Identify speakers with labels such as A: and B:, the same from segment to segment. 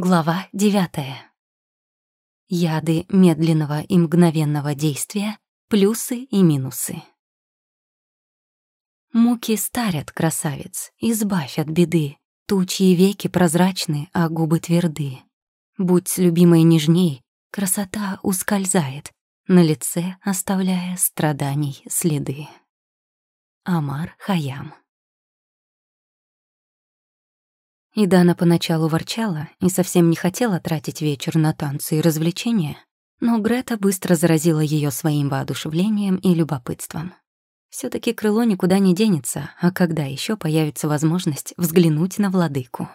A: Глава девятая. Яды медленного и мгновенного действия, плюсы и минусы. Муки старят, красавец, избавь от беды. Тучи веки прозрачны, а губы тверды. Будь с любимой нежней, красота ускользает, на лице оставляя страданий следы. Амар Хаям И Дана поначалу ворчала и совсем не хотела тратить вечер на танцы и развлечения, но Грета быстро заразила ее своим воодушевлением и любопытством. все таки крыло никуда не денется, а когда еще появится возможность взглянуть на владыку?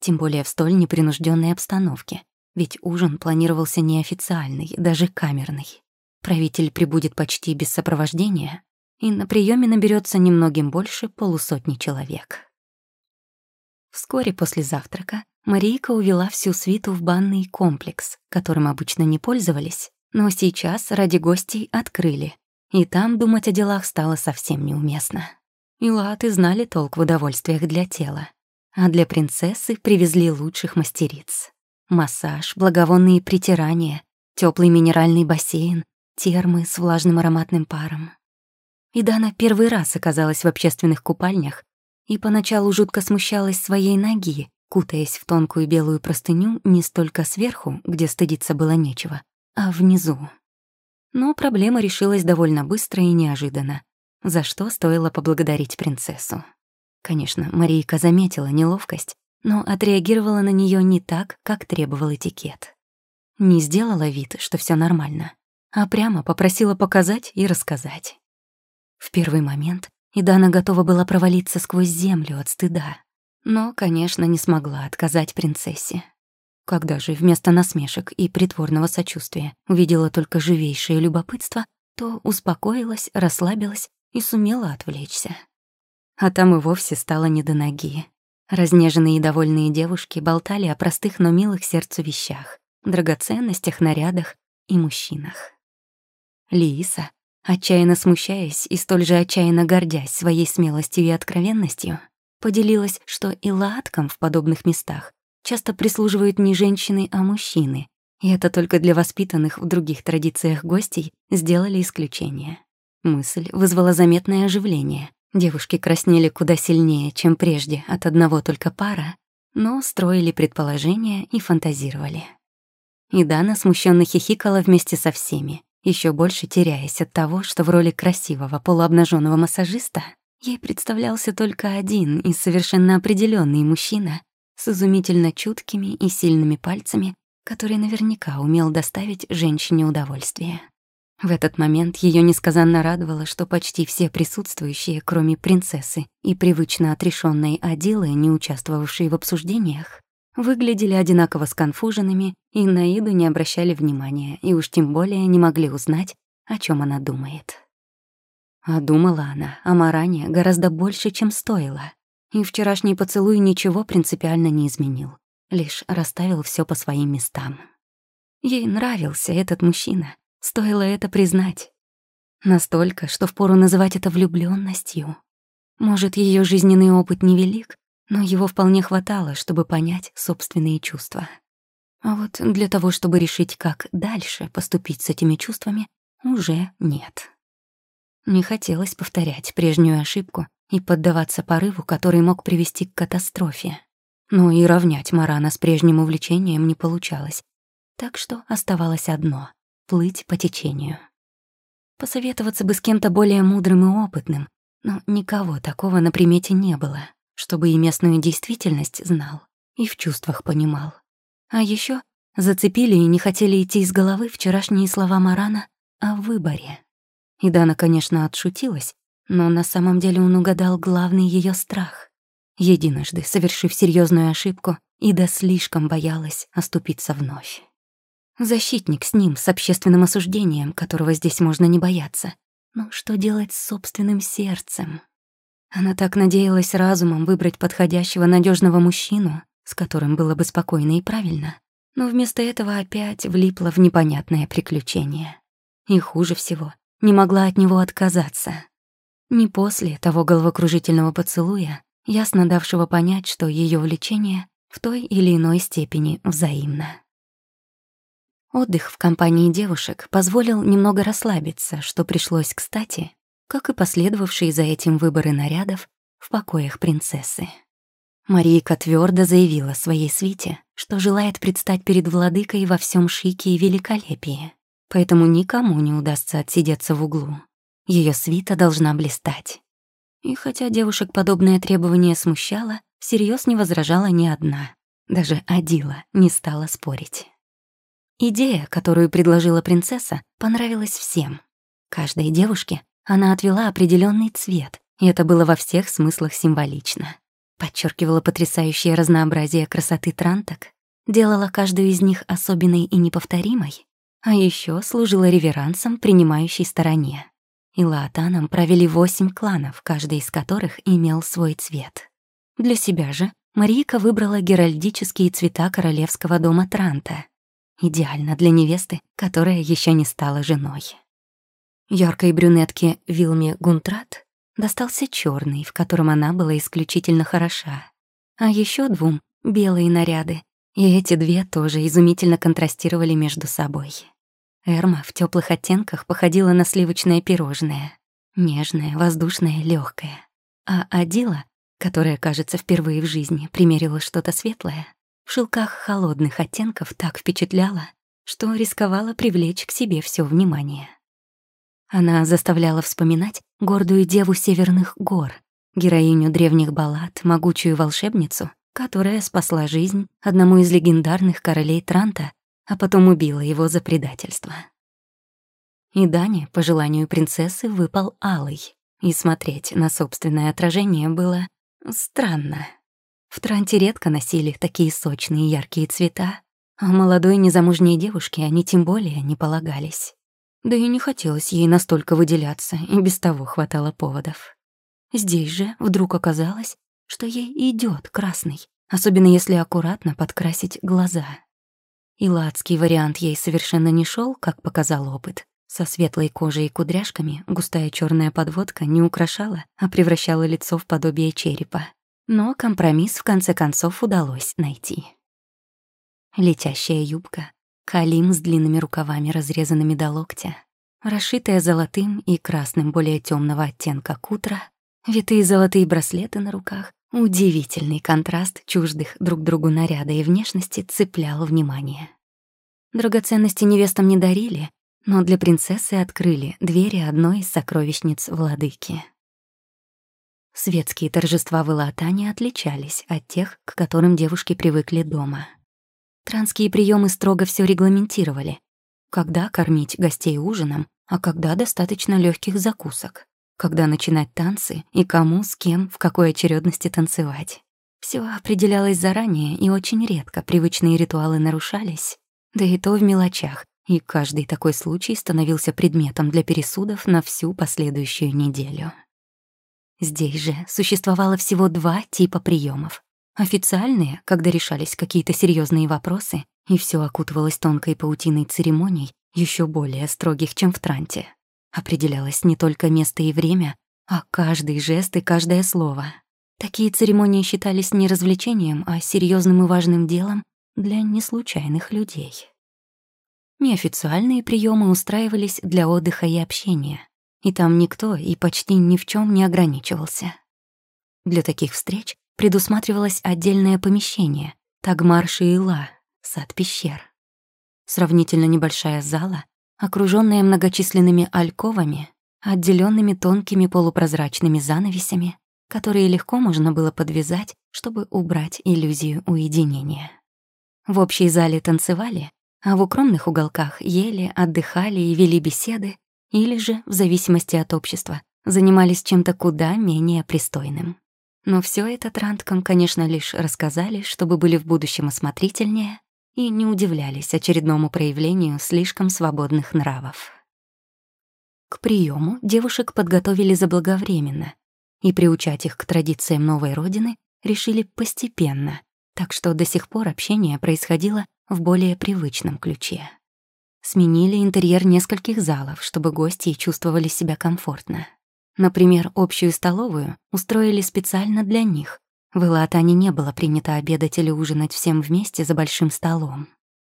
A: Тем более в столь непринужденной обстановке, ведь ужин планировался неофициальный, даже камерный. Правитель прибудет почти без сопровождения, и на приеме наберется немногим больше полусотни человек. Вскоре после завтрака Марийка увела всю свиту в банный комплекс, которым обычно не пользовались, но сейчас ради гостей открыли, и там думать о делах стало совсем неуместно. И латы знали толк в удовольствиях для тела, а для принцессы привезли лучших мастериц. Массаж, благовонные притирания, теплый минеральный бассейн, термы с влажным ароматным паром. И Дана первый раз оказалась в общественных купальнях и поначалу жутко смущалась своей ноги, кутаясь в тонкую белую простыню не столько сверху, где стыдиться было нечего, а внизу. Но проблема решилась довольно быстро и неожиданно, за что стоило поблагодарить принцессу. Конечно, Марийка заметила неловкость, но отреагировала на нее не так, как требовал этикет. Не сделала вид, что все нормально, а прямо попросила показать и рассказать. В первый момент и Дана готова была провалиться сквозь землю от стыда. Но, конечно, не смогла отказать принцессе. Когда же вместо насмешек и притворного сочувствия увидела только живейшее любопытство, то успокоилась, расслабилась и сумела отвлечься. А там и вовсе стало не до ноги. Разнеженные и довольные девушки болтали о простых, но милых сердцу вещах, драгоценностях, нарядах и мужчинах. Лииса, Отчаянно смущаясь и столь же отчаянно гордясь своей смелостью и откровенностью, поделилась, что и латкам в подобных местах часто прислуживают не женщины, а мужчины, и это только для воспитанных в других традициях гостей сделали исключение. Мысль вызвала заметное оживление. Девушки краснели куда сильнее, чем прежде от одного только пара, но строили предположения и фантазировали. И Дана смущенно хихикала вместе со всеми, еще больше теряясь от того, что в роли красивого полуобнаженного массажиста ей представлялся только один и совершенно определенный мужчина с изумительно чуткими и сильными пальцами, который наверняка умел доставить женщине удовольствие. В этот момент ее несказанно радовало, что почти все присутствующие, кроме принцессы и привычно отрешенной Адилы, не участвовавшие в обсуждениях, выглядели одинаково сконфуженными и на Иду не обращали внимания, и уж тем более не могли узнать, о чем она думает. А думала она о Маране гораздо больше, чем стоило. И вчерашний поцелуй ничего принципиально не изменил, лишь расставил все по своим местам. Ей нравился этот мужчина, стоило это признать. Настолько, что впору называть это влюбленностью. Может, ее жизненный опыт невелик, но его вполне хватало, чтобы понять собственные чувства. А вот для того, чтобы решить, как дальше поступить с этими чувствами, уже нет. Не хотелось повторять прежнюю ошибку и поддаваться порыву, который мог привести к катастрофе. Но и равнять Марана с прежним увлечением не получалось. Так что оставалось одно — плыть по течению. Посоветоваться бы с кем-то более мудрым и опытным, но никого такого на примете не было чтобы и местную действительность знал, и в чувствах понимал. А еще зацепили и не хотели идти из головы вчерашние слова Марана о выборе. И Дана, конечно, отшутилась, но на самом деле он угадал главный ее страх. Единожды, совершив серьезную ошибку, Ида слишком боялась оступиться вновь. Защитник с ним, с общественным осуждением, которого здесь можно не бояться. Но что делать с собственным сердцем? Она так надеялась разумом выбрать подходящего надежного мужчину, с которым было бы спокойно и правильно, но вместо этого опять влипла в непонятное приключение. И хуже всего, не могла от него отказаться. Не после того головокружительного поцелуя, ясно давшего понять, что ее влечение в той или иной степени взаимно. Отдых в компании девушек позволил немного расслабиться, что пришлось кстати, как и последовавшие за этим выборы нарядов в покоях принцессы. Марийка твердо заявила своей свите, что желает предстать перед владыкой во всем шике и великолепии, поэтому никому не удастся отсидеться в углу. Ее свита должна блистать. И хотя девушек подобное требование смущало, всерьез не возражала ни одна. Даже Адила не стала спорить. Идея, которую предложила принцесса, понравилась всем. Каждой девушке она отвела определенный цвет, и это было во всех смыслах символично. Подчеркивала потрясающее разнообразие красоты транток, делала каждую из них особенной и неповторимой, а еще служила реверансом принимающей стороне. И Лаатаном провели восемь кланов, каждый из которых имел свой цвет. Для себя же Марийка выбрала геральдические цвета королевского дома Транта. Идеально для невесты, которая еще не стала женой. Яркой брюнетке Вилме Гунтрат достался черный, в котором она была исключительно хороша. А еще двум — белые наряды, и эти две тоже изумительно контрастировали между собой. Эрма в теплых оттенках походила на сливочное пирожное. Нежное, воздушное, легкое. А Адила, которая, кажется, впервые в жизни примерила что-то светлое, в шелках холодных оттенков так впечатляла, что рисковала привлечь к себе все внимание. Она заставляла вспоминать гордую деву северных гор, героиню древних баллад, могучую волшебницу, которая спасла жизнь одному из легендарных королей Транта, а потом убила его за предательство. И Дане, по желанию принцессы, выпал алый, и смотреть на собственное отражение было странно. В Транте редко носили такие сочные яркие цвета, а молодой незамужней девушке они тем более не полагались. Да и не хотелось ей настолько выделяться, и без того хватало поводов. Здесь же вдруг оказалось, что ей идет красный, особенно если аккуратно подкрасить глаза. И ладский вариант ей совершенно не шел, как показал опыт. Со светлой кожей и кудряшками густая черная подводка не украшала, а превращала лицо в подобие черепа. Но компромисс в конце концов удалось найти. Летящая юбка, Калим с длинными рукавами, разрезанными до локтя, расшитая золотым и красным более темного оттенка кутра, витые золотые браслеты на руках, удивительный контраст чуждых друг другу наряда и внешности цеплял внимание. Драгоценности невестам не дарили, но для принцессы открыли двери одной из сокровищниц владыки. Светские торжества в Илатане отличались от тех, к которым девушки привыкли дома — Транские приемы строго все регламентировали. Когда кормить гостей ужином, а когда достаточно легких закусок. Когда начинать танцы и кому, с кем, в какой очередности танцевать. Все определялось заранее, и очень редко привычные ритуалы нарушались. Да и то в мелочах, и каждый такой случай становился предметом для пересудов на всю последующую неделю. Здесь же существовало всего два типа приемов: Официальные, когда решались какие-то серьезные вопросы, и все окутывалось тонкой паутиной церемоний, еще более строгих, чем в Транте. Определялось не только место и время, а каждый жест и каждое слово. Такие церемонии считались не развлечением, а серьезным и важным делом для неслучайных людей. Неофициальные приемы устраивались для отдыха и общения, и там никто и почти ни в чем не ограничивался. Для таких встреч предусматривалось отдельное помещение — Тагмар Шиила, сад пещер. Сравнительно небольшая зала, окружённая многочисленными альковами, отделёнными тонкими полупрозрачными занавесями, которые легко можно было подвязать, чтобы убрать иллюзию уединения. В общей зале танцевали, а в укромных уголках ели, отдыхали и вели беседы, или же, в зависимости от общества, занимались чем-то куда менее пристойным. Но все это Транткам, конечно, лишь рассказали, чтобы были в будущем осмотрительнее и не удивлялись очередному проявлению слишком свободных нравов. К приему девушек подготовили заблаговременно, и приучать их к традициям новой родины решили постепенно, так что до сих пор общение происходило в более привычном ключе. Сменили интерьер нескольких залов, чтобы гости чувствовали себя комфортно. Например, общую столовую устроили специально для них, В Илатане не было принято обедать или ужинать всем вместе за большим столом.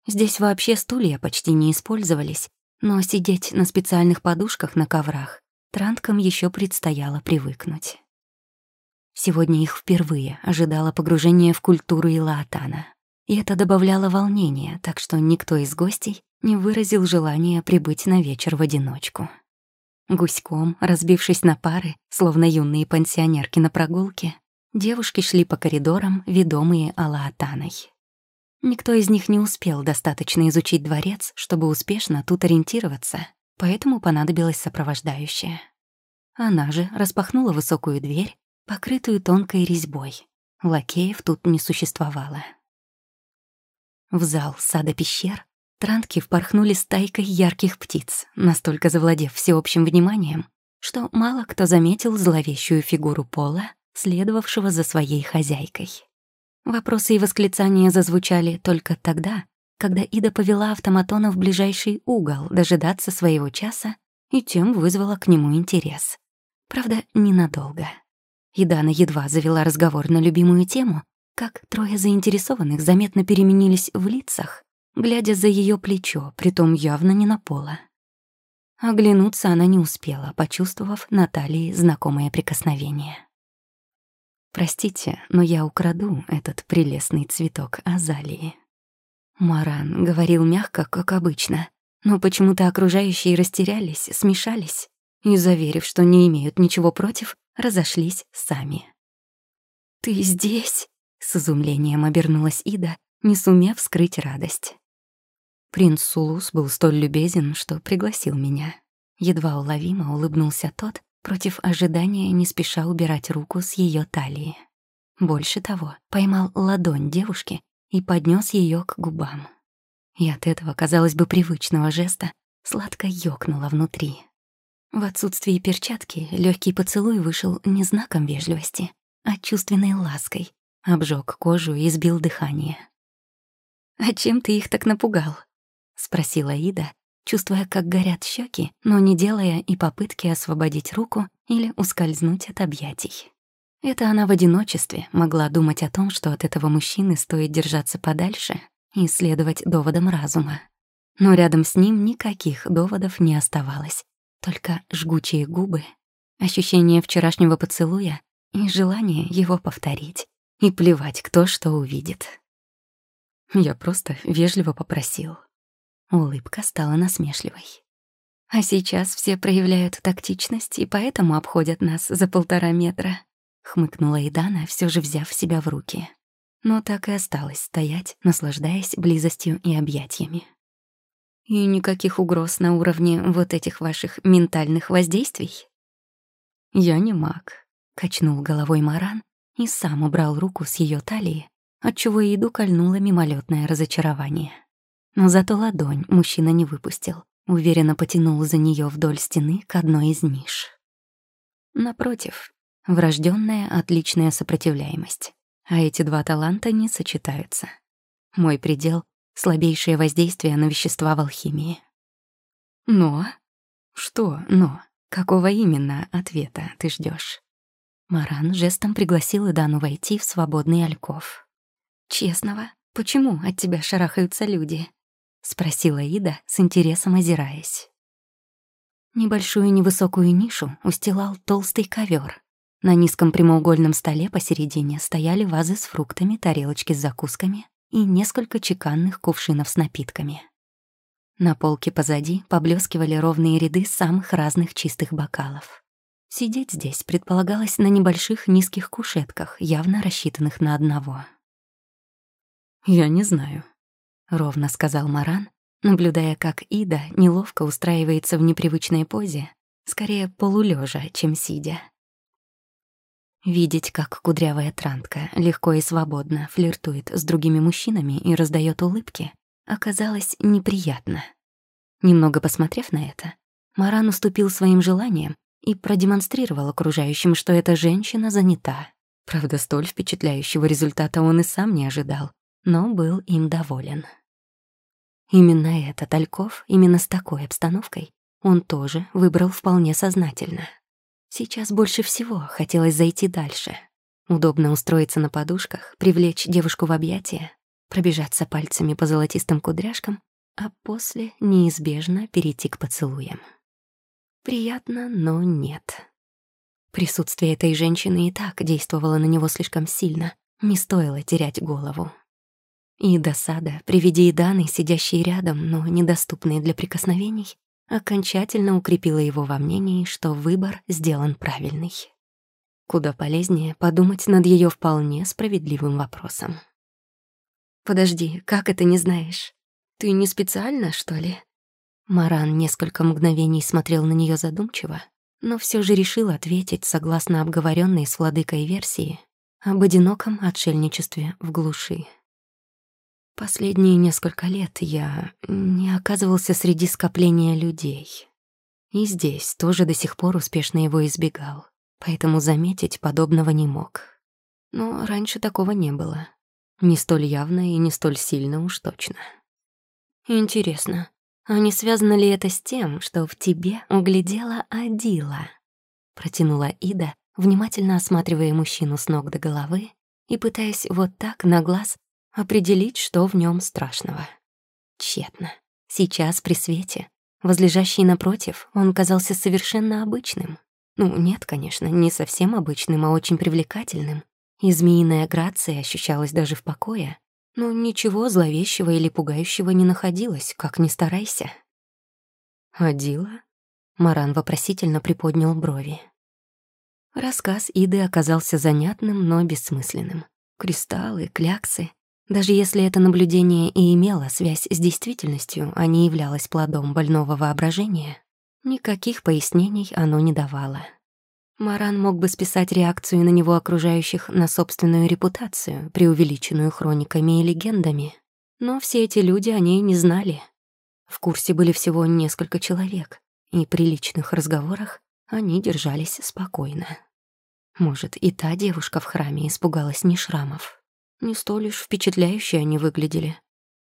A: Здесь вообще стулья почти не использовались, но сидеть на специальных подушках на коврах транткам еще предстояло привыкнуть. Сегодня их впервые ожидало погружение в культуру Илаатана. И это добавляло волнения, так что никто из гостей не выразил желания прибыть на вечер в одиночку. Гуськом, разбившись на пары, словно юные пансионерки на прогулке, девушки шли по коридорам, ведомые Алаатаной. Никто из них не успел достаточно изучить дворец, чтобы успешно тут ориентироваться, поэтому понадобилась сопровождающая. Она же распахнула высокую дверь, покрытую тонкой резьбой. Лакеев тут не существовало. В зал сада пещер трантки впорхнули стайкой ярких птиц, настолько завладев всеобщим вниманием, что мало кто заметил зловещую фигуру пола, следовавшего за своей хозяйкой. Вопросы и восклицания зазвучали только тогда, когда Ида повела автоматона в ближайший угол дожидаться своего часа и тем вызвала к нему интерес. Правда, ненадолго. Идана едва завела разговор на любимую тему, как трое заинтересованных заметно переменились в лицах, глядя за ее плечо, притом явно не на пола. Оглянуться она не успела, почувствовав на талии знакомое прикосновение. «Простите, но я украду этот прелестный цветок азалии». Маран говорил мягко, как обычно, но почему-то окружающие растерялись, смешались и, заверив, что не имеют ничего против, разошлись сами. «Ты здесь?» — с изумлением обернулась Ида, не сумев скрыть радость. Принц Сулус был столь любезен, что пригласил меня. Едва уловимо улыбнулся тот, против ожидания не спеша убирать руку с ее талии. Больше того, поймал ладонь девушки и поднес ее к губам. И от этого, казалось бы, привычного жеста сладко ёкнуло внутри. В отсутствии перчатки легкий поцелуй вышел не знаком вежливости, а чувственной лаской, обжег кожу и сбил дыхание. «А чем ты их так напугал?» — спросила Ида, чувствуя, как горят щеки, но не делая и попытки освободить руку или ускользнуть от объятий. Это она в одиночестве могла думать о том, что от этого мужчины стоит держаться подальше и следовать доводам разума. Но рядом с ним никаких доводов не оставалось, только жгучие губы, ощущение вчерашнего поцелуя и желание его повторить, и плевать, кто что увидит. Я просто вежливо попросил. Улыбка стала насмешливой. А сейчас все проявляют тактичность и поэтому обходят нас за полтора метра. Хмыкнула Идана, все же взяв себя в руки. Но так и осталось стоять, наслаждаясь близостью и объятиями. И никаких угроз на уровне вот этих ваших ментальных воздействий? Я не маг, качнул головой Маран и сам убрал руку с ее талии, отчего Иду кольнуло мимолетное разочарование. Но зато ладонь мужчина не выпустил, уверенно потянул за нее вдоль стены к одной из ниш. Напротив, врожденная отличная сопротивляемость. А эти два таланта не сочетаются. Мой предел — слабейшее воздействие на вещества в алхимии. Но? Что «но»? Какого именно ответа ты ждешь? Маран жестом пригласил Идану войти в свободный альков. «Честного? Почему от тебя шарахаются люди?» — спросила Ида, с интересом озираясь. Небольшую невысокую нишу устилал толстый ковер. На низком прямоугольном столе посередине стояли вазы с фруктами, тарелочки с закусками и несколько чеканных кувшинов с напитками. На полке позади поблескивали ровные ряды самых разных чистых бокалов. Сидеть здесь предполагалось на небольших низких кушетках, явно рассчитанных на одного. «Я не знаю», — ровно сказал Маран, наблюдая, как Ида неловко устраивается в непривычной позе, скорее полулежа, чем сидя. Видеть, как кудрявая трантка легко и свободно флиртует с другими мужчинами и раздает улыбки, оказалось неприятно. Немного посмотрев на это, Маран уступил своим желаниям и продемонстрировал окружающим, что эта женщина занята. Правда, столь впечатляющего результата он и сам не ожидал, но был им доволен. Именно этот Альков, именно с такой обстановкой, он тоже выбрал вполне сознательно. Сейчас больше всего хотелось зайти дальше. Удобно устроиться на подушках, привлечь девушку в объятия, пробежаться пальцами по золотистым кудряшкам, а после неизбежно перейти к поцелуям. Приятно, но нет. Присутствие этой женщины и так действовало на него слишком сильно, не стоило терять голову. И досада при виде Иданы, сидящей рядом, но недоступной для прикосновений, окончательно укрепила его во мнении, что выбор сделан правильный. Куда полезнее подумать над ее вполне справедливым вопросом. «Подожди, как это не знаешь? Ты не специально, что ли?» Маран несколько мгновений смотрел на нее задумчиво, но все же решил ответить согласно обговоренной с владыкой версии об одиноком отшельничестве в глуши. Последние несколько лет я не оказывался среди скопления людей. И здесь тоже до сих пор успешно его избегал, поэтому заметить подобного не мог. Но раньше такого не было. Не столь явно и не столь сильно уж точно. Интересно, а не связано ли это с тем, что в тебе углядела Адила? Протянула Ида, внимательно осматривая мужчину с ног до головы и пытаясь вот так на глаз определить, что в нем страшного. Тщетно. Сейчас при свете, возлежащий напротив, он казался совершенно обычным. Ну, нет, конечно, не совсем обычным, а очень привлекательным. И змеиная грация ощущалась даже в покое. Но ничего зловещего или пугающего не находилось, как ни старайся. «Адила?» Маран вопросительно приподнял брови. Рассказ Иды оказался занятным, но бессмысленным. Кристаллы, кляксы, даже если это наблюдение и имело связь с действительностью, а не являлось плодом больного воображения, никаких пояснений оно не давало. Маран мог бы списать реакцию на него окружающих на собственную репутацию, преувеличенную хрониками и легендами. Но все эти люди о ней не знали. В курсе были всего несколько человек, и при личных разговорах они держались спокойно. Может, и та девушка в храме испугалась не шрамов. Не столь уж впечатляющие они выглядели,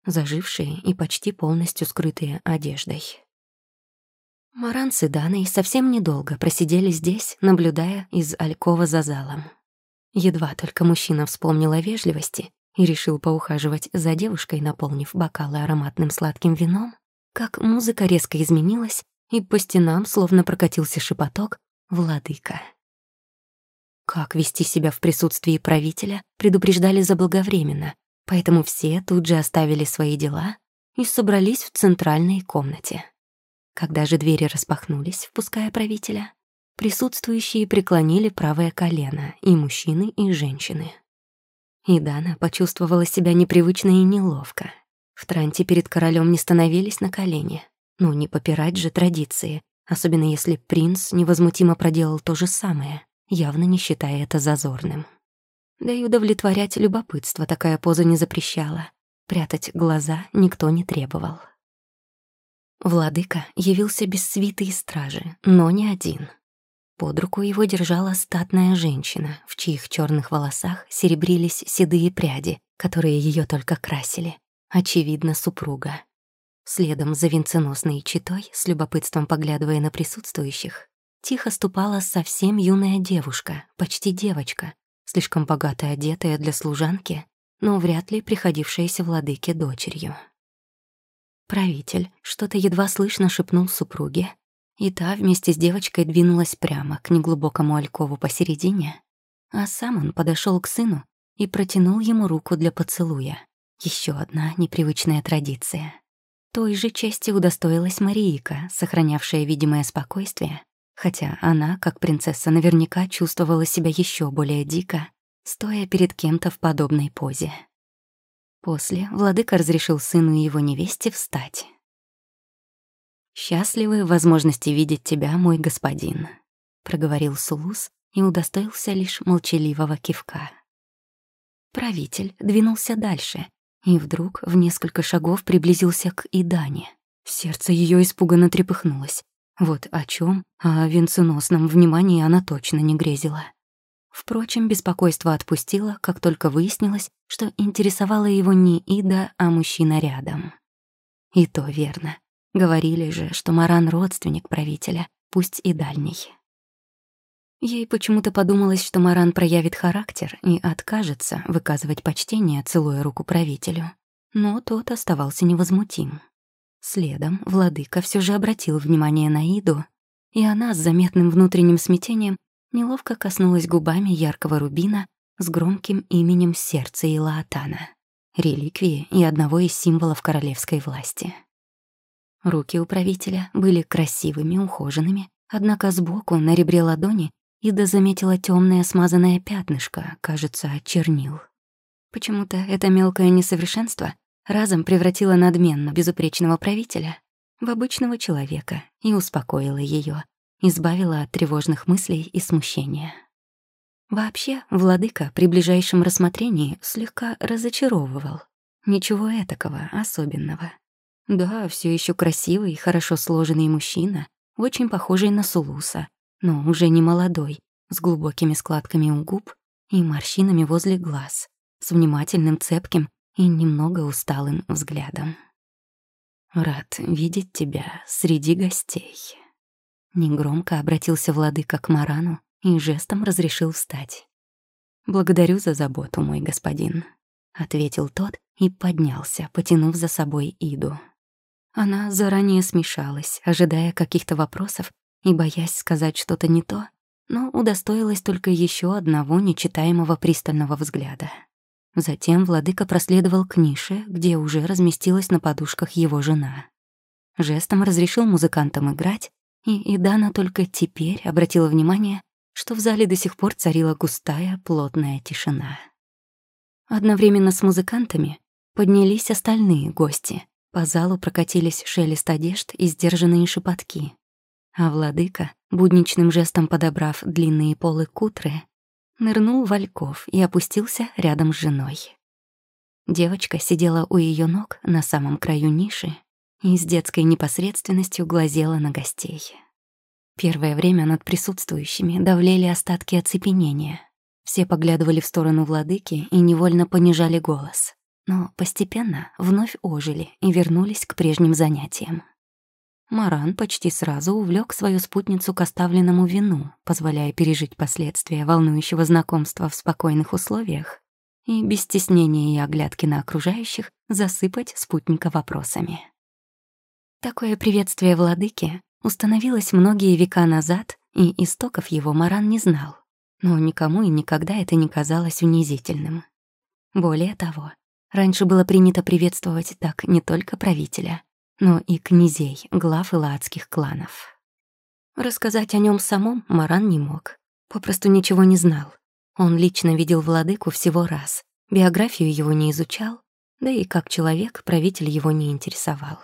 A: зажившие и почти полностью скрытые одеждой. Маран с Иданой совсем недолго просидели здесь, наблюдая из алькова за залом. Едва только мужчина вспомнил о вежливости и решил поухаживать за девушкой, наполнив бокалы ароматным сладким вином, как музыка резко изменилась, и по стенам словно прокатился шепоток «Владыка». Как вести себя в присутствии правителя, предупреждали заблаговременно, поэтому все тут же оставили свои дела и собрались в центральной комнате. Когда же двери распахнулись, впуская правителя, присутствующие преклонили правое колено, и мужчины, и женщины. И Дана почувствовала себя непривычно и неловко. В транте перед королем не становились на колени. Ну, не попирать же традиции, особенно если принц невозмутимо проделал то же самое явно не считая это зазорным. Да и удовлетворять любопытство такая поза не запрещала. Прятать глаза никто не требовал. Владыка явился без свиты и стражи, но не один. Под руку его держала статная женщина, в чьих черных волосах серебрились седые пряди, которые ее только красили. Очевидно, супруга. Следом за венценосной читой, с любопытством поглядывая на присутствующих, тихо ступала совсем юная девушка, почти девочка, слишком богато одетая для служанки, но вряд ли приходившаяся владыке дочерью. Правитель что-то едва слышно шепнул супруге, и та вместе с девочкой двинулась прямо к неглубокому алькову посередине, а сам он подошел к сыну и протянул ему руку для поцелуя. Еще одна непривычная традиция. Той же чести удостоилась Мариика, сохранявшая видимое спокойствие хотя она, как принцесса, наверняка чувствовала себя еще более дико, стоя перед кем-то в подобной позе. После владыка разрешил сыну и его невесте встать. «Счастливы возможности видеть тебя, мой господин», — проговорил Сулус и удостоился лишь молчаливого кивка. Правитель двинулся дальше и вдруг в несколько шагов приблизился к Идане. Сердце ее испуганно трепыхнулось. Вот о чем, о венценосном внимании она точно не грезила. Впрочем, беспокойство отпустило, как только выяснилось, что интересовала его не Ида, а мужчина рядом. И то верно. Говорили же, что Маран — родственник правителя, пусть и дальний. Ей почему-то подумалось, что Маран проявит характер и откажется выказывать почтение, целуя руку правителю. Но тот оставался невозмутим. Следом владыка все же обратил внимание на Иду, и она с заметным внутренним смятением неловко коснулась губами яркого рубина с громким именем сердца Илаатана, реликвии и одного из символов королевской власти. Руки у правителя были красивыми, ухоженными, однако сбоку, на ребре ладони, Ида заметила темное смазанное пятнышко, кажется, чернил. Почему-то это мелкое несовершенство разом превратило надменно безупречного правителя в обычного человека и успокоило ее, избавило от тревожных мыслей и смущения. Вообще, владыка при ближайшем рассмотрении слегка разочаровывал. Ничего этакого особенного. Да, все еще красивый и хорошо сложенный мужчина, очень похожий на Сулуса, но уже не молодой, с глубокими складками у губ и морщинами возле глаз, с внимательным, цепким и немного усталым взглядом. «Рад видеть тебя среди гостей». Негромко обратился владыка к Марану и жестом разрешил встать. «Благодарю за заботу, мой господин», — ответил тот и поднялся, потянув за собой Иду. Она заранее смешалась, ожидая каких-то вопросов и боясь сказать что-то не то, но удостоилась только еще одного нечитаемого пристального взгляда. Затем владыка проследовал к нише, где уже разместилась на подушках его жена. Жестом разрешил музыкантам играть, и Идана только теперь обратила внимание, что в зале до сих пор царила густая, плотная тишина. Одновременно с музыкантами поднялись остальные гости, по залу прокатились шелест одежд и сдержанные шепотки. А владыка, будничным жестом подобрав длинные полы кутры, нырнул в ольков и опустился рядом с женой. Девочка сидела у ее ног на самом краю ниши и с детской непосредственностью глазела на гостей. Первое время над присутствующими давлели остатки оцепенения. Все поглядывали в сторону владыки и невольно понижали голос но постепенно вновь ожили и вернулись к прежним занятиям. Маран почти сразу увлек свою спутницу к оставленному вину, позволяя пережить последствия волнующего знакомства в спокойных условиях и без стеснения и оглядки на окружающих засыпать спутника вопросами. Такое приветствие владыки установилось многие века назад, и истоков его Маран не знал, но никому и никогда это не казалось унизительным. Более того, Раньше было принято приветствовать так не только правителя, но и князей, глав и ладских кланов. Рассказать о нем самом Маран не мог, попросту ничего не знал. Он лично видел владыку всего раз, биографию его не изучал, да и как человек правитель его не интересовал.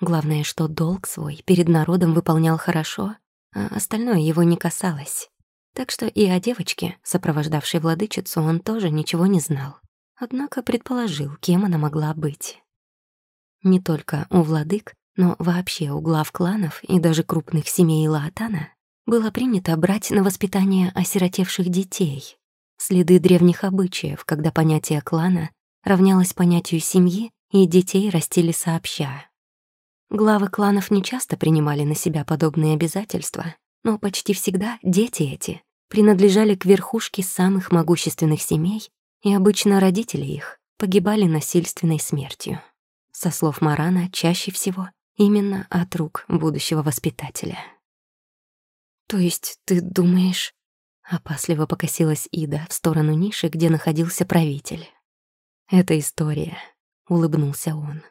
A: Главное, что долг свой перед народом выполнял хорошо, а остальное его не касалось. Так что и о девочке, сопровождавшей владычицу, он тоже ничего не знал однако предположил, кем она могла быть. Не только у владык, но вообще у глав кланов и даже крупных семей Лаатана было принято брать на воспитание осиротевших детей, следы древних обычаев, когда понятие клана равнялось понятию семьи, и детей растили сообща. Главы кланов не часто принимали на себя подобные обязательства, но почти всегда дети эти принадлежали к верхушке самых могущественных семей и обычно родители их погибали насильственной смертью. Со слов Марана, чаще всего именно от рук будущего воспитателя. «То есть ты думаешь...» Опасливо покосилась Ида в сторону ниши, где находился правитель. «Это история», — улыбнулся он.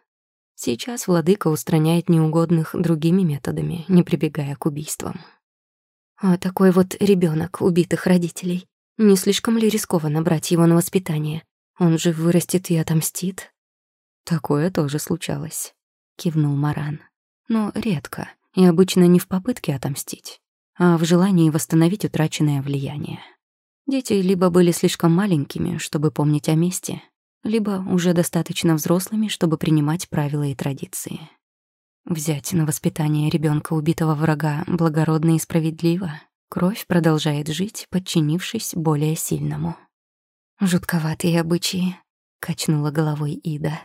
A: «Сейчас владыка устраняет неугодных другими методами, не прибегая к убийствам». «А такой вот ребенок убитых родителей не слишком ли рискованно брать его на воспитание? Он же вырастет и отомстит. Такое тоже случалось, кивнул Маран. Но редко, и обычно не в попытке отомстить, а в желании восстановить утраченное влияние. Дети либо были слишком маленькими, чтобы помнить о месте, либо уже достаточно взрослыми, чтобы принимать правила и традиции. Взять на воспитание ребенка убитого врага благородно и справедливо Кровь продолжает жить, подчинившись более сильному. «Жутковатые обычаи», — качнула головой Ида.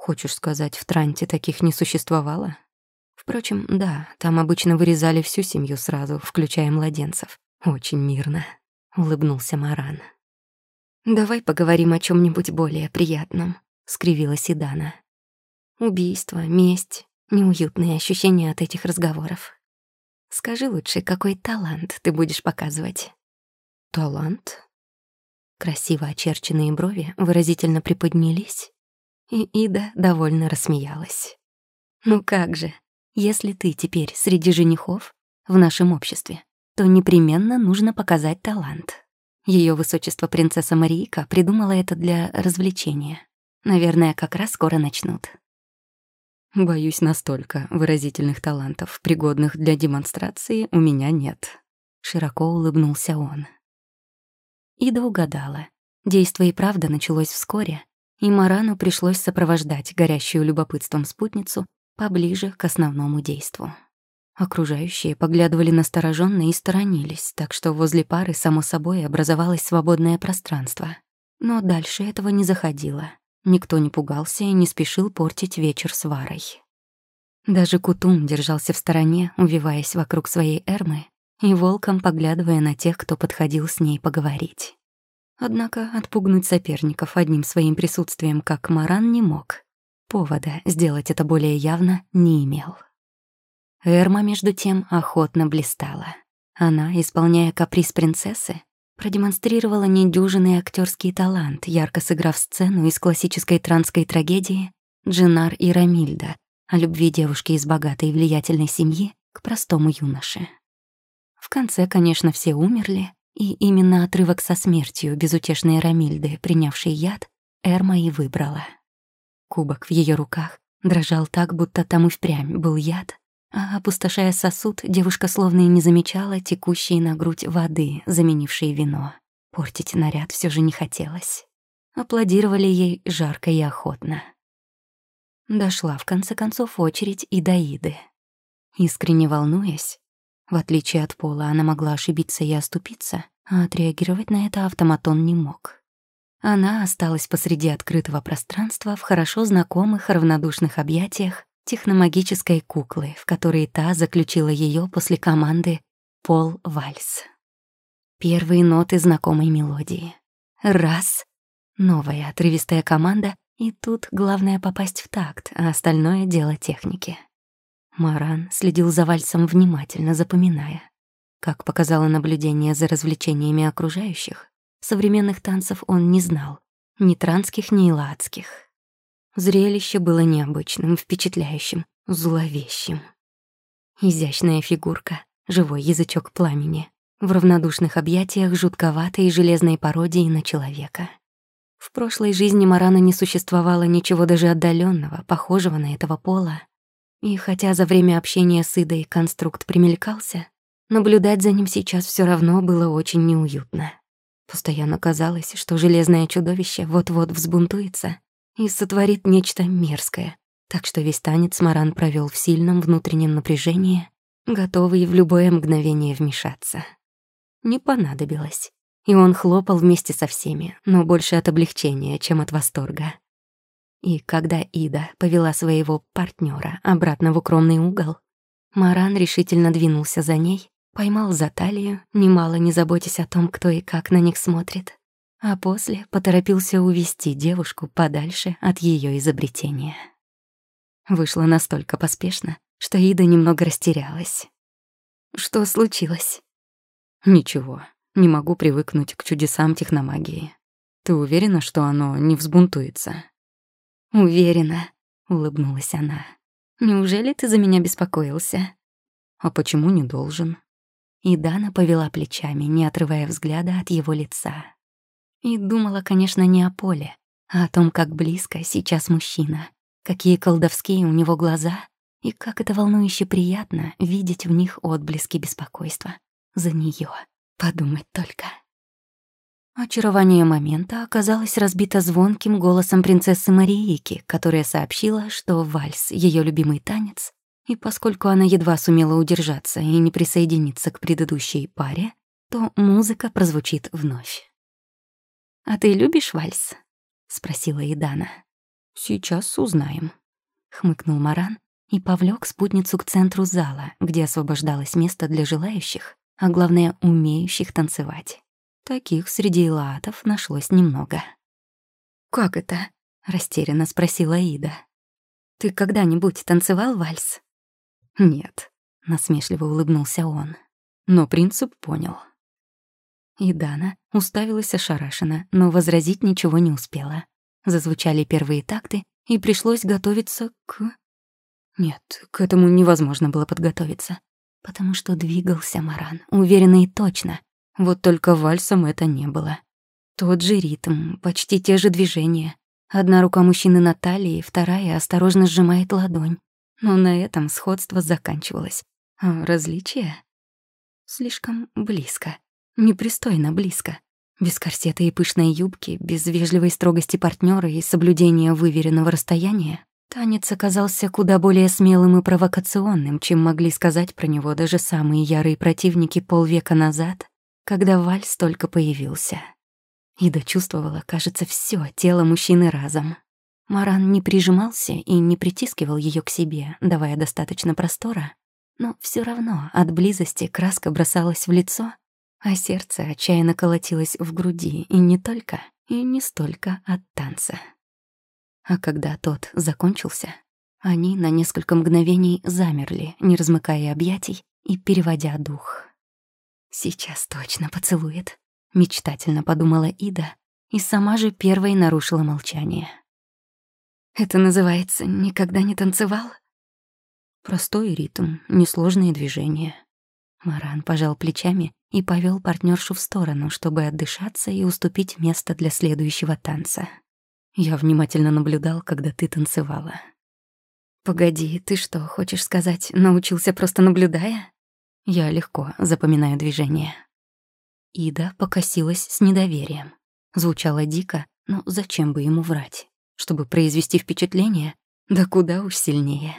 A: «Хочешь сказать, в Транте таких не существовало?» Впрочем, да, там обычно вырезали всю семью сразу, включая младенцев, Очень мирно, улыбнулся Маран. Давай поговорим о чем нибудь более приятном, скривилась Идана. Убийство, месть, неуютные ощущения от этих разговоров. Скажи лучше, какой талант ты будешь показывать? Талант? Красиво очерченные брови выразительно приподнялись, и Ида довольно рассмеялась. «Ну как же, если ты теперь среди женихов в нашем обществе, то непременно нужно показать талант. Ее высочество принцесса Марийка придумала это для развлечения. Наверное, как раз скоро начнут. Боюсь, настолько выразительных талантов, пригодных для демонстрации, у меня нет. Широко улыбнулся он. Ида угадала. Действо и правда началось вскоре, и Марану пришлось сопровождать горящую любопытством спутницу поближе к основному действу. Окружающие поглядывали настороженно и сторонились, так что возле пары, само собой, образовалось свободное пространство. Но дальше этого не заходило. Никто не пугался и не спешил портить вечер с Варой. Даже Кутум держался в стороне, увиваясь вокруг своей Эрмы и волком поглядывая на тех, кто подходил с ней поговорить. Однако отпугнуть соперников одним своим присутствием, как Маран, не мог. Повода сделать это более явно не имел. Эрма, между тем, охотно блистала. Она, исполняя каприз принцессы, продемонстрировала недюжинный актерский талант, ярко сыграв сцену из классической транской трагедии «Джинар и Рамильда» о любви девушки из богатой и влиятельной семьи к простому юноше. В конце, конечно, все умерли, и именно отрывок со смертью безутешной Рамильды, принявшей яд, Эрма и выбрала. Кубок в ее руках дрожал так, будто там и впрямь был яд, а, опустошая сосуд, девушка словно и не замечала текущей на грудь воды, заменившей вино. Портить наряд все же не хотелось. Аплодировали ей жарко и охотно. Дошла, в конце концов, очередь и до Иды. Искренне волнуясь, в отличие от Пола, она могла ошибиться и оступиться, а отреагировать на это автоматон не мог. Она осталась посреди открытого пространства в хорошо знакомых равнодушных объятиях техномагической куклы, в которой та заключила ее после команды «Пол Вальс». Первые ноты знакомой мелодии. Раз. Новая отрывистая команда, и тут главное попасть в такт, а остальное — дело техники. Маран следил за вальсом внимательно, запоминая. Как показало наблюдение за развлечениями окружающих, современных танцев он не знал, ни транских, ни иладских. Зрелище было необычным, впечатляющим, зловещим. Изящная фигурка, живой язычок пламени, в равнодушных объятиях жутковатой железной пародии на человека. В прошлой жизни Марана не существовало ничего даже отдаленного, похожего на этого пола. И хотя за время общения с Идой конструкт примелькался, наблюдать за ним сейчас все равно было очень неуютно. Постоянно казалось, что железное чудовище вот-вот взбунтуется и сотворит нечто мерзкое. Так что весь танец Маран провел в сильном внутреннем напряжении, готовый в любое мгновение вмешаться. Не понадобилось. И он хлопал вместе со всеми, но больше от облегчения, чем от восторга. И когда Ида повела своего партнера обратно в укромный угол, Маран решительно двинулся за ней, поймал за талию, немало не заботясь о том, кто и как на них смотрит а после поторопился увести девушку подальше от ее изобретения. Вышло настолько поспешно, что Ида немного растерялась. «Что случилось?» «Ничего, не могу привыкнуть к чудесам техномагии. Ты уверена, что оно не взбунтуется?» «Уверена», — улыбнулась она. «Неужели ты за меня беспокоился?» «А почему не должен?» И Дана повела плечами, не отрывая взгляда от его лица. И думала, конечно, не о поле, а о том, как близко сейчас мужчина, какие колдовские у него глаза, и как это волнующе приятно видеть в них отблески беспокойства. За нее подумать только. Очарование момента оказалось разбито звонким голосом принцессы Мариики, которая сообщила, что вальс — ее любимый танец, и поскольку она едва сумела удержаться и не присоединиться к предыдущей паре, то музыка прозвучит вновь. «А ты любишь вальс?» — спросила Идана. «Сейчас узнаем», — хмыкнул Маран и повлек спутницу к центру зала, где освобождалось место для желающих, а главное, умеющих танцевать. Таких среди илаатов нашлось немного. «Как это?» — растерянно спросила Ида. «Ты когда-нибудь танцевал вальс?» «Нет», — насмешливо улыбнулся он. Но принцип понял. И Дана уставилась ошарашенно, но возразить ничего не успела. Зазвучали первые такты, и пришлось готовиться к... Нет, к этому невозможно было подготовиться, потому что двигался Маран, уверенно и точно. Вот только вальсом это не было. Тот же ритм, почти те же движения. Одна рука мужчины на талии, вторая осторожно сжимает ладонь. Но на этом сходство заканчивалось. А различия? Слишком близко. Непристойно близко. Без корсета и пышной юбки, без вежливой строгости партнера и соблюдения выверенного расстояния, танец оказался куда более смелым и провокационным, чем могли сказать про него даже самые ярые противники полвека назад, когда вальс только появился. Ида чувствовала, кажется, все тело мужчины разом. Маран не прижимался и не притискивал ее к себе, давая достаточно простора, но все равно от близости краска бросалась в лицо, а сердце отчаянно колотилось в груди, и не только, и не столько от танца. А когда тот закончился, они на несколько мгновений замерли, не размыкая объятий и переводя дух. «Сейчас точно поцелует», — мечтательно подумала Ида, и сама же первой нарушила молчание. «Это называется «никогда не танцевал»?» Простой ритм, несложные движения. Маран пожал плечами и повел партнершу в сторону, чтобы отдышаться и уступить место для следующего танца. Я внимательно наблюдал, когда ты танцевала. «Погоди, ты что, хочешь сказать, научился просто наблюдая?» Я легко запоминаю движения. Ида покосилась с недоверием. Звучало дико, но зачем бы ему врать? Чтобы произвести впечатление? Да куда уж сильнее.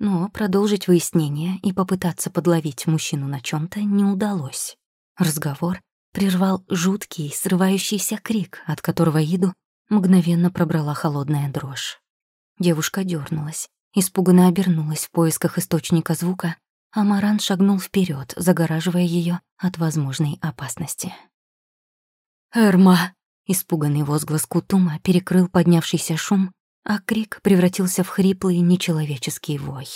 A: Но продолжить выяснение и попытаться подловить мужчину на чем то не удалось. Разговор прервал жуткий, срывающийся крик, от которого Иду мгновенно пробрала холодная дрожь. Девушка дернулась, испуганно обернулась в поисках источника звука, а Маран шагнул вперед, загораживая ее от возможной опасности. «Эрма!» — испуганный возглас Кутума перекрыл поднявшийся шум, а крик превратился в хриплый нечеловеческий вой.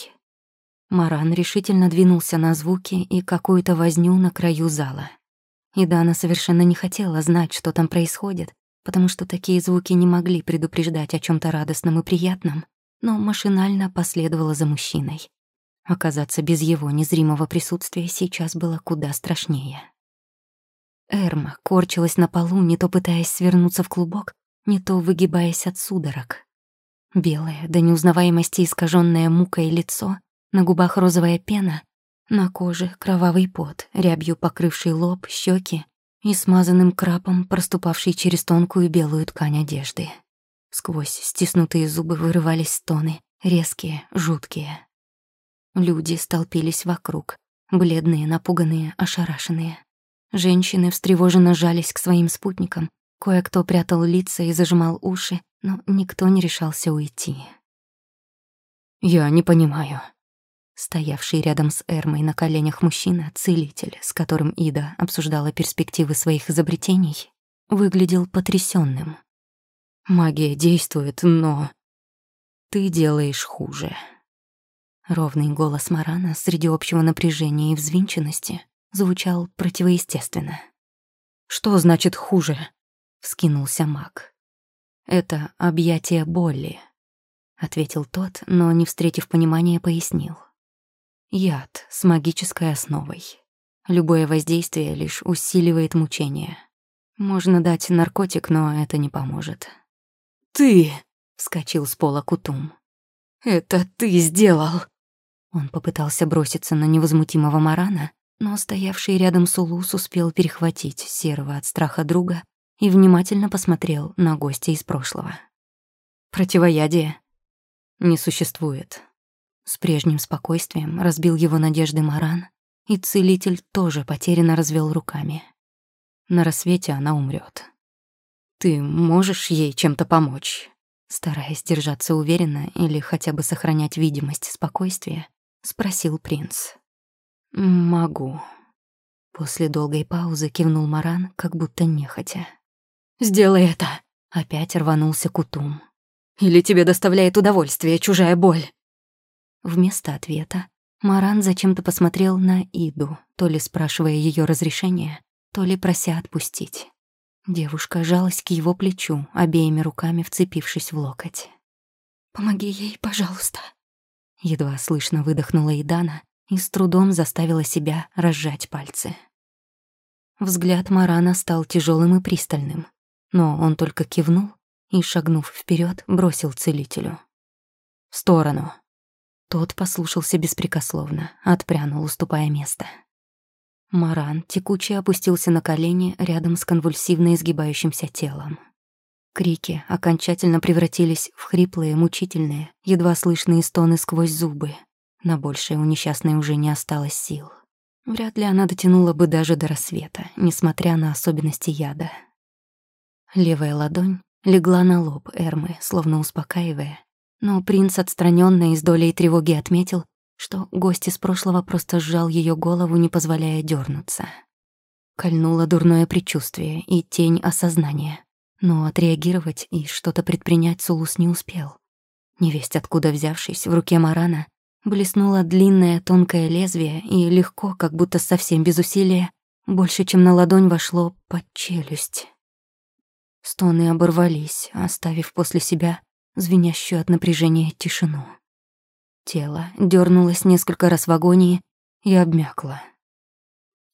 A: Маран решительно двинулся на звуки и какую-то возню на краю зала. И Дана совершенно не хотела знать, что там происходит, потому что такие звуки не могли предупреждать о чем то радостном и приятном, но машинально последовала за мужчиной. Оказаться без его незримого присутствия сейчас было куда страшнее. Эрма корчилась на полу, не то пытаясь свернуться в клубок, не то выгибаясь от судорог. Белое, до неузнаваемости искаженное мукой лицо, на губах розовая пена, на коже кровавый пот, рябью покрывший лоб, щеки и смазанным крапом, проступавший через тонкую белую ткань одежды. Сквозь стиснутые зубы вырывались стоны, резкие, жуткие. Люди столпились вокруг, бледные, напуганные, ошарашенные. Женщины встревоженно жались к своим спутникам, кое-кто прятал лица и зажимал уши, но никто не решался уйти. «Я не понимаю». Стоявший рядом с Эрмой на коленях мужчина, целитель, с которым Ида обсуждала перспективы своих изобретений, выглядел потрясенным. «Магия действует, но...» «Ты делаешь хуже». Ровный голос Марана среди общего напряжения и взвинченности звучал противоестественно. «Что значит хуже?» — вскинулся маг. «Это объятие боли», — ответил тот, но, не встретив понимания, пояснил. «Яд с магической основой. Любое воздействие лишь усиливает мучение. Можно дать наркотик, но это не поможет». «Ты!» — вскочил с пола Кутум. «Это ты сделал!» Он попытался броситься на невозмутимого Марана, но стоявший рядом Сулус успел перехватить серого от страха друга и внимательно посмотрел на гостя из прошлого. «Противоядие не существует». С прежним спокойствием разбил его надежды Маран, и целитель тоже потерянно развел руками. На рассвете она умрет. «Ты можешь ей чем-то помочь?» Стараясь держаться уверенно или хотя бы сохранять видимость спокойствия, спросил принц. «Могу», После долгой паузы кивнул Маран, как будто нехотя. «Сделай это!» — опять рванулся Кутум. «Или тебе доставляет удовольствие чужая боль?» Вместо ответа Маран зачем-то посмотрел на Иду, то ли спрашивая ее разрешения, то ли прося отпустить. Девушка жалась к его плечу, обеими руками вцепившись в локоть. «Помоги ей, пожалуйста», Едва слышно выдохнула Идана и с трудом заставила себя разжать пальцы. Взгляд Марана стал тяжелым и пристальным, но он только кивнул и, шагнув вперед, бросил целителю. «В сторону!» Тот послушался беспрекословно, отпрянул, уступая место. Маран текуче опустился на колени рядом с конвульсивно изгибающимся телом. Крики окончательно превратились в хриплые, мучительные, едва слышные стоны сквозь зубы. На большее у несчастной уже не осталось сил. Вряд ли она дотянула бы даже до рассвета, несмотря на особенности яда. Левая ладонь легла на лоб Эрмы, словно успокаивая. Но принц отстранённо и с долей тревоги отметил, что гость из прошлого просто сжал ее голову, не позволяя дернуться. Кольнуло дурное предчувствие и тень осознания. Но отреагировать и что-то предпринять Сулус не успел. Невесть откуда взявшись, в руке Марана блеснуло длинное тонкое лезвие и легко, как будто совсем без усилия, больше, чем на ладонь вошло под челюсть. Стоны оборвались, оставив после себя звенящую от напряжения тишину. Тело дернулось несколько раз в агонии и обмякло.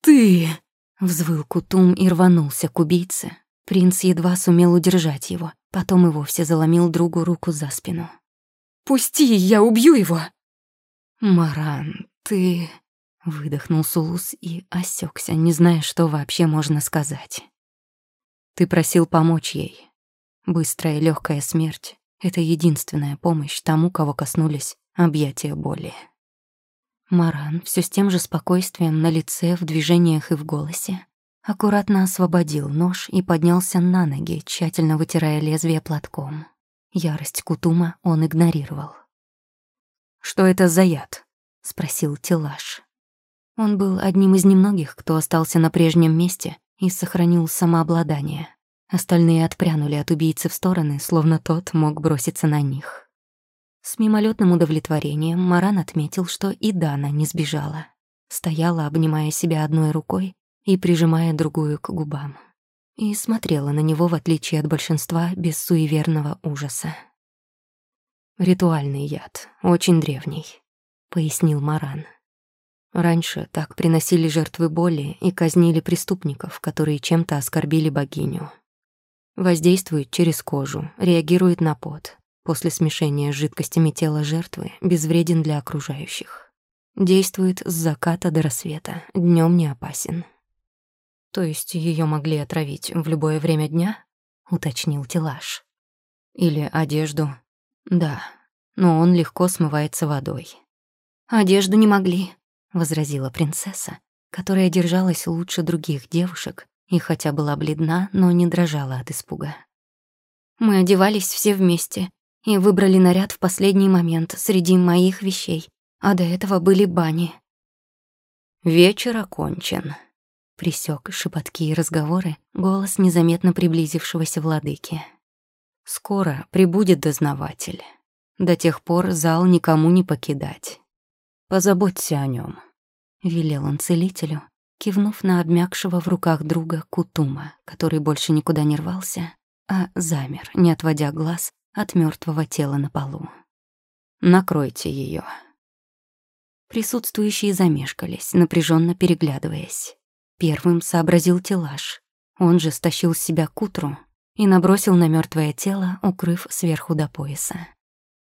A: «Ты!» — взвыл Кутум и рванулся к убийце, Принц едва сумел удержать его, потом и вовсе заломил другу руку за спину. «Пусти, я убью его!» «Маран, ты...» — выдохнул Сулус и осекся, не зная, что вообще можно сказать. «Ты просил помочь ей. Быстрая легкая смерть — это единственная помощь тому, кого коснулись объятия боли». Маран все с тем же спокойствием на лице, в движениях и в голосе Аккуратно освободил нож и поднялся на ноги, тщательно вытирая лезвие платком. Ярость Кутума он игнорировал. «Что это за яд?» — спросил Тилаш. Он был одним из немногих, кто остался на прежнем месте и сохранил самообладание. Остальные отпрянули от убийцы в стороны, словно тот мог броситься на них. С мимолетным удовлетворением Маран отметил, что и Дана не сбежала. Стояла, обнимая себя одной рукой, и прижимая другую к губам. И смотрела на него, в отличие от большинства, без суеверного ужаса. «Ритуальный яд, очень древний», — пояснил Маран. Раньше так приносили жертвы боли и казнили преступников, которые чем-то оскорбили богиню. Воздействует через кожу, реагирует на пот. После смешения с жидкостями тела жертвы безвреден для окружающих. Действует с заката до рассвета, днем не опасен. То есть ее могли отравить в любое время дня? уточнил Тилаш. Или одежду? Да, но он легко смывается водой. Одежду не могли, возразила принцесса, которая держалась лучше других девушек и хотя была бледна, но не дрожала от испуга. Мы одевались все вместе и выбрали наряд в последний момент среди моих вещей, а до этого были бани. Вечер окончен, Присек шепотки и разговоры голос незаметно приблизившегося владыки. «Скоро прибудет дознаватель. До тех пор зал никому не покидать. Позаботься о нем, велел он целителю, кивнув на обмякшего в руках друга Кутума, который больше никуда не рвался, а замер, не отводя глаз от мертвого тела на полу. «Накройте ее. Присутствующие замешкались, напряженно переглядываясь. Первым сообразил Тилаш. Он же стащил с себя кутру и набросил на мертвое тело, укрыв сверху до пояса.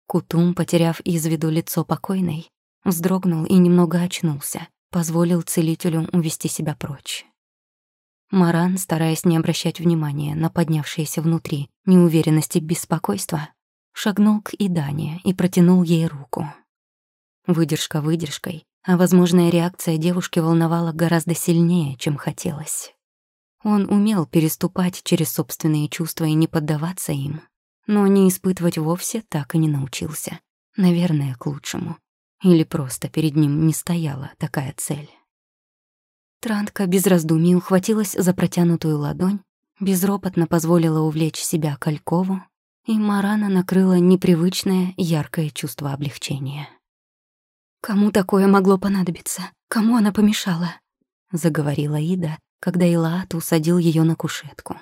A: Кутум, потеряв из виду лицо покойной, вздрогнул и немного очнулся, позволил целителю увести себя прочь. Маран, стараясь не обращать внимания на поднявшиеся внутри неуверенности и беспокойство, шагнул к Идане и протянул ей руку. Выдержка выдержкой, а возможная реакция девушки волновала гораздо сильнее, чем хотелось. Он умел переступать через собственные чувства и не поддаваться им, но не испытывать вовсе так и не научился. Наверное, к лучшему. Или просто перед ним не стояла такая цель. Трантка без раздумий ухватилась за протянутую ладонь, безропотно позволила увлечь себя Калькову, и Марана накрыла непривычное яркое чувство облегчения. «Кому такое могло понадобиться? Кому она помешала?» — заговорила Ида, когда Илаат усадил ее на кушетку.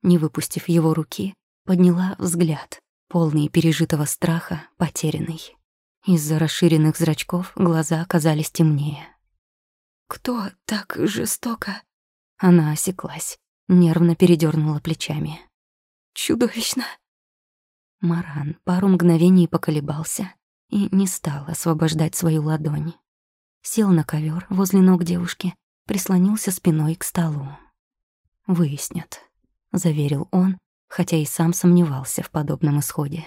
A: Не выпустив его руки, подняла взгляд, полный пережитого страха, потерянный. Из-за расширенных зрачков глаза оказались темнее. «Кто так жестоко?» Она осеклась, нервно передернула плечами. «Чудовищно!» Маран пару мгновений поколебался и не стал освобождать свою ладонь. Сел на ковер возле ног девушки, прислонился спиной к столу. «Выяснят», — заверил он, хотя и сам сомневался в подобном исходе.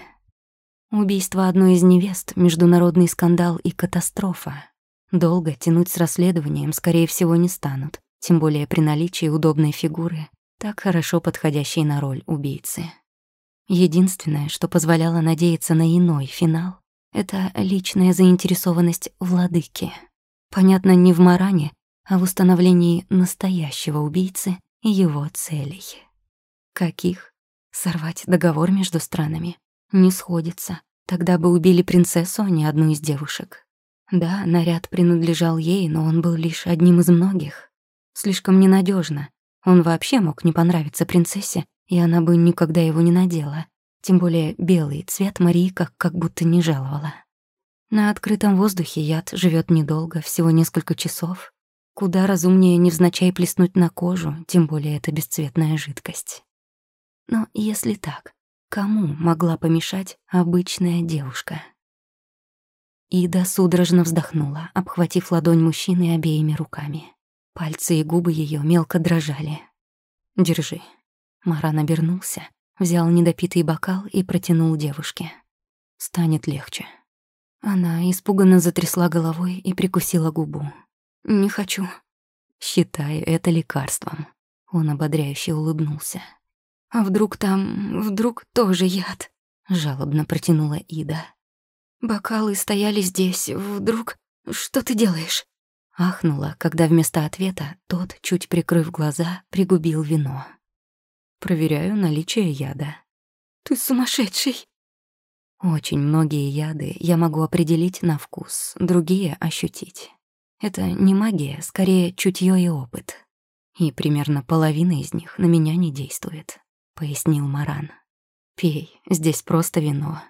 A: Убийство одной из невест, международный скандал и катастрофа. Долго тянуть с расследованием, скорее всего, не станут, тем более при наличии удобной фигуры, так хорошо подходящей на роль убийцы. Единственное, что позволяло надеяться на иной финал, это личная заинтересованность владыки. Понятно, не в Маране, а в установлении настоящего убийцы и его целей. Каких? Сорвать договор между странами? Не сходится. Тогда бы убили принцессу, а не одну из девушек. Да, наряд принадлежал ей, но он был лишь одним из многих. Слишком ненадежно. Он вообще мог не понравиться принцессе, и она бы никогда его не надела. Тем более белый цвет Марийка как будто не жаловала. На открытом воздухе яд живет недолго, всего несколько часов. Куда разумнее невзначай плеснуть на кожу, тем более это бесцветная жидкость. Но если так, кому могла помешать обычная девушка? Ида судорожно вздохнула, обхватив ладонь мужчины обеими руками. Пальцы и губы ее мелко дрожали. «Держи». Маран обернулся, взял недопитый бокал и протянул девушке. «Станет легче». Она испуганно затрясла головой и прикусила губу. «Не хочу». «Считай это лекарством». Он ободряюще улыбнулся. «А вдруг там... вдруг тоже яд?» Жалобно протянула Ида. «Бокалы стояли здесь. Вдруг... Что ты делаешь?» Ахнула, когда вместо ответа тот, чуть прикрыв глаза, пригубил вино. «Проверяю наличие яда». «Ты сумасшедший!» Очень многие яды я могу определить на вкус, другие — ощутить. Это не магия, скорее чутье и опыт. И примерно половина из них на меня не действует, — пояснил Маран. «Пей, здесь просто вино,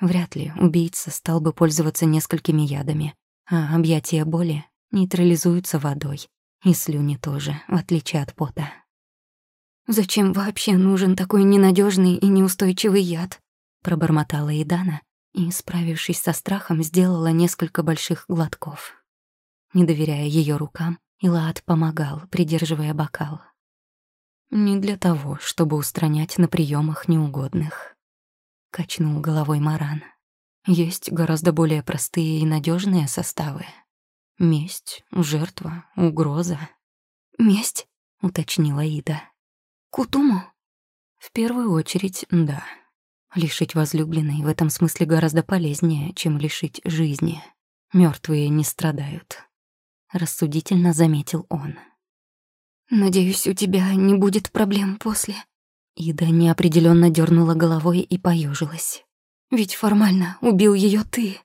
A: Вряд ли убийца стал бы пользоваться несколькими ядами, а объятия боли нейтрализуются водой, и слюни тоже, в отличие от пота. «Зачем вообще нужен такой ненадежный и неустойчивый яд?» пробормотала Идана и, справившись со страхом, сделала несколько больших глотков. Не доверяя ее рукам, Илаат помогал, придерживая бокал. Не для того, чтобы устранять на приемах неугодных качнул головой Маран. Есть гораздо более простые и надежные составы. Месть, жертва, угроза. Месть, уточнила Ида. Кутуму? В первую очередь, да. Лишить возлюбленной в этом смысле гораздо полезнее, чем лишить жизни. Мертвые не страдают. Рассудительно заметил он. Надеюсь, у тебя не будет проблем после. Ида неопределенно дернула головой и поежилась. «Ведь формально убил ее ты».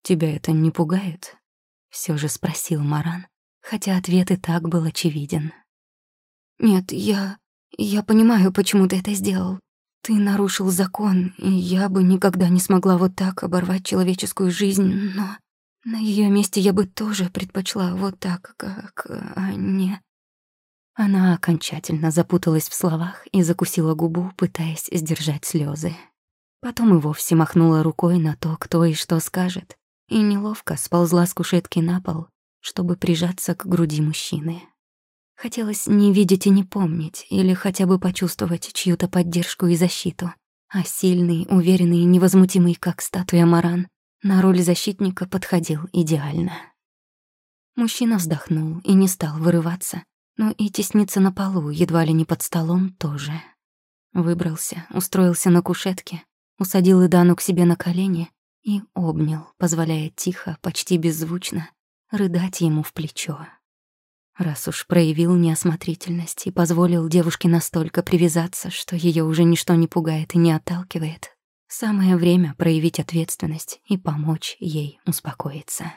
A: «Тебя это не пугает?» — все же спросил Маран, хотя ответ и так был очевиден. «Нет, я... я понимаю, почему ты это сделал. Ты нарушил закон, и я бы никогда не смогла вот так оборвать человеческую жизнь, но на ее месте я бы тоже предпочла вот так, как... а не...» Она окончательно запуталась в словах и закусила губу, пытаясь сдержать слезы. Потом и вовсе махнула рукой на то, кто и что скажет, и неловко сползла с кушетки на пол, чтобы прижаться к груди мужчины. Хотелось не видеть и не помнить, или хотя бы почувствовать чью-то поддержку и защиту. А сильный, уверенный и невозмутимый, как статуя Маран, на роль защитника подходил идеально. Мужчина вздохнул и не стал вырываться, но и тесниться на полу, едва ли не под столом, тоже. Выбрался, устроился на кушетке, усадил Идану к себе на колени и обнял, позволяя тихо, почти беззвучно, рыдать ему в плечо. Раз уж проявил неосмотрительность и позволил девушке настолько привязаться, что ее уже ничто не пугает и не отталкивает, самое время проявить ответственность и помочь ей успокоиться.